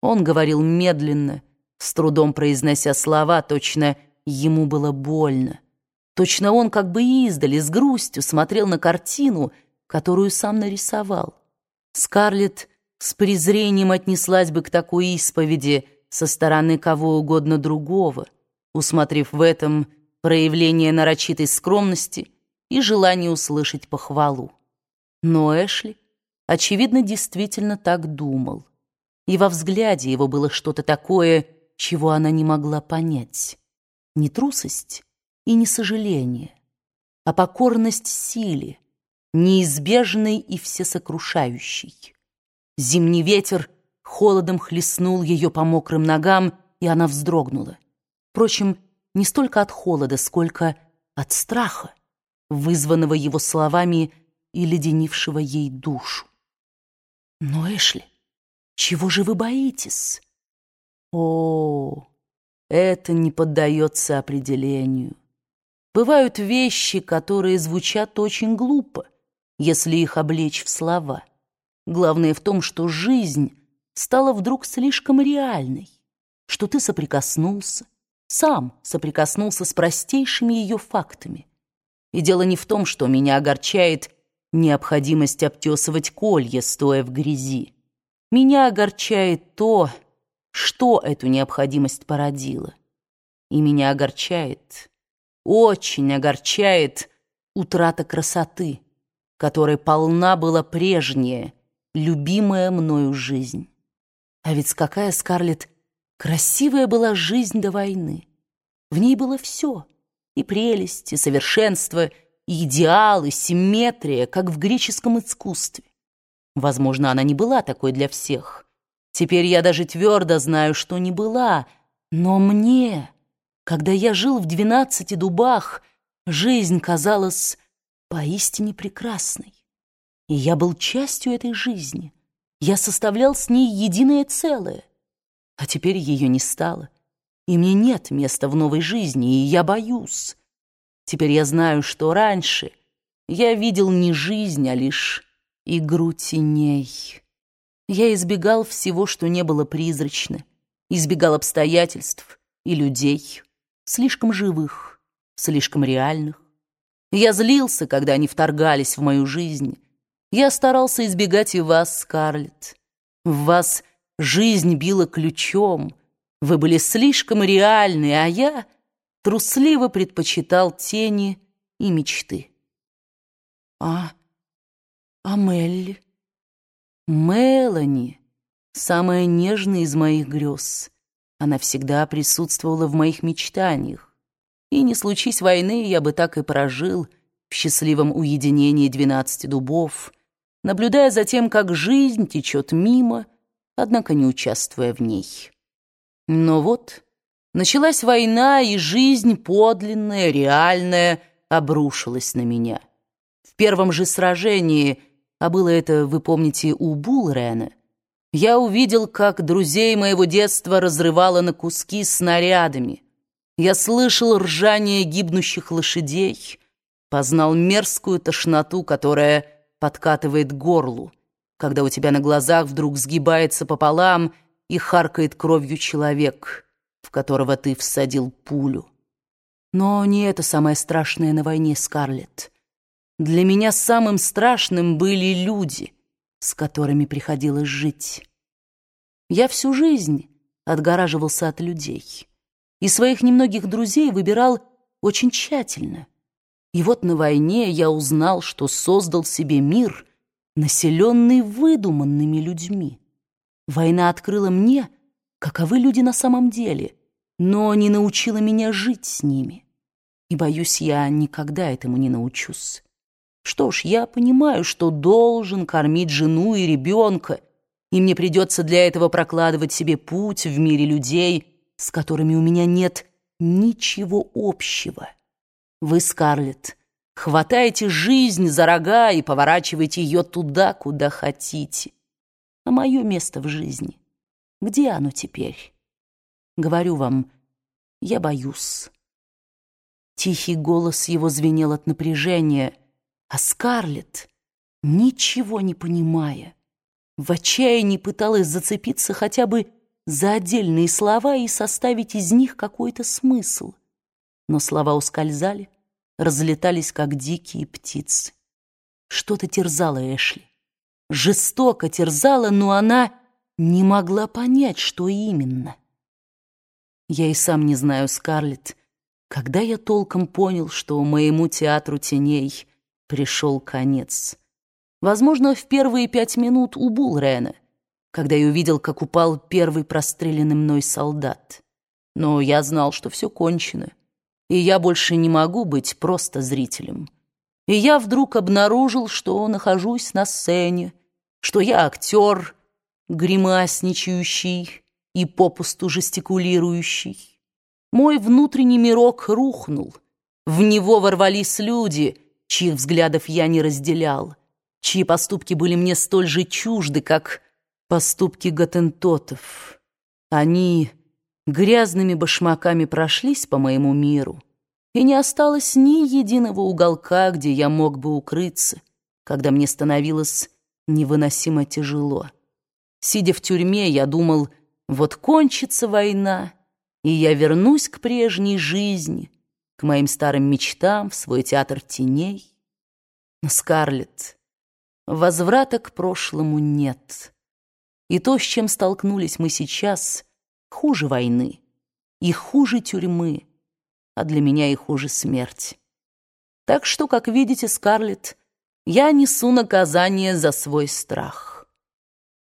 Он говорил медленно, с трудом произнося слова, точно ему было больно. Точно он как бы издали, с грустью смотрел на картину, которую сам нарисовал. Скарлетт с презрением отнеслась бы к такой исповеди со стороны кого угодно другого, усмотрев в этом проявление нарочитой скромности и желание услышать похвалу. Но Эшли, очевидно, действительно так думал. И во взгляде его было что-то такое, чего она не могла понять. Не трусость и не сожаление, а покорность силе, неизбежной и всесокрушающей. Зимний ветер холодом хлестнул ее по мокрым ногам, и она вздрогнула. Впрочем, не столько от холода, сколько от страха, вызванного его словами и леденившего ей душу. «Но, Эшли, чего же вы боитесь?» «О, это не поддается определению. Бывают вещи, которые звучат очень глупо, если их облечь в слова. Главное в том, что жизнь стала вдруг слишком реальной, что ты соприкоснулся, сам соприкоснулся с простейшими ее фактами. И дело не в том, что меня огорчает необходимость обтесывать колья, стоя в грязи. Меня огорчает то, что эту необходимость породило. И меня огорчает, очень огорчает утрата красоты, которой полна была прежняя, любимая мною жизнь. А ведь какая, Скарлетт, красивая была жизнь до войны. В ней было все — и прелесть, и совершенство — и идеал, и симметрия, как в греческом искусстве. Возможно, она не была такой для всех. Теперь я даже твердо знаю, что не была. Но мне, когда я жил в двенадцати дубах, жизнь казалась поистине прекрасной. И я был частью этой жизни. Я составлял с ней единое целое. А теперь ее не стало. И мне нет места в новой жизни, и я боюсь. Теперь я знаю, что раньше я видел не жизнь, а лишь игру теней. Я избегал всего, что не было призрачно, избегал обстоятельств и людей, слишком живых, слишком реальных. Я злился, когда они вторгались в мою жизнь. Я старался избегать и вас, Скарлетт. В вас жизнь била ключом. Вы были слишком реальны, а я трусливо предпочитал тени и мечты. А, а Мелли? Мелани, самая нежная из моих грез. Она всегда присутствовала в моих мечтаниях. И не случись войны, я бы так и прожил в счастливом уединении двенадцати дубов, наблюдая за тем, как жизнь течет мимо, однако не участвуя в ней. Но вот Началась война, и жизнь подлинная, реальная, обрушилась на меня. В первом же сражении, а было это, вы помните, у Булрена, я увидел, как друзей моего детства разрывало на куски снарядами. Я слышал ржание гибнущих лошадей, познал мерзкую тошноту, которая подкатывает горлу, когда у тебя на глазах вдруг сгибается пополам и харкает кровью человек — в которого ты всадил пулю. Но не это самое страшное на войне, Скарлетт. Для меня самым страшным были люди, с которыми приходилось жить. Я всю жизнь отгораживался от людей, и своих немногих друзей выбирал очень тщательно. И вот на войне я узнал, что создал себе мир, населенный выдуманными людьми. Война открыла мне, каковы люди на самом деле, но не научила меня жить с ними. И, боюсь, я никогда этому не научусь. Что ж, я понимаю, что должен кормить жену и ребенка, и мне придется для этого прокладывать себе путь в мире людей, с которыми у меня нет ничего общего. Вы, Скарлетт, хватаете жизнь за рога и поворачиваете ее туда, куда хотите. А мое место в жизни, где оно теперь? Говорю вам, я боюсь. Тихий голос его звенел от напряжения, а Скарлетт, ничего не понимая, в отчаянии пыталась зацепиться хотя бы за отдельные слова и составить из них какой-то смысл. Но слова ускользали, разлетались, как дикие птицы. Что-то терзало Эшли. Жестоко терзало, но она не могла понять, что именно. Я и сам не знаю, Скарлетт, когда я толком понял, что моему театру теней пришел конец. Возможно, в первые пять минут у Булрена, когда я увидел, как упал первый простреленный мной солдат. Но я знал, что все кончено, и я больше не могу быть просто зрителем. И я вдруг обнаружил, что нахожусь на сцене, что я актер, гримасничающий и попусту жестикулирующий. Мой внутренний мирок рухнул. В него ворвались люди, чьих взглядов я не разделял, чьи поступки были мне столь же чужды, как поступки готентотов. Они грязными башмаками прошлись по моему миру, и не осталось ни единого уголка, где я мог бы укрыться, когда мне становилось невыносимо тяжело. Сидя в тюрьме, я думал, вот кончится война, и я вернусь к прежней жизни, к моим старым мечтам, в свой театр теней. Но, Скарлетт, возврата к прошлому нет. И то, с чем столкнулись мы сейчас, хуже войны и хуже тюрьмы, а для меня и хуже смерть. Так что, как видите, Скарлетт, я несу наказание за свой страх.